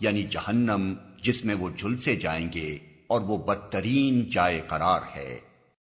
یعنی جہنم جس میں وہ جھلسے جائیں گے اور وہ بدترین جائے قرار ہے۔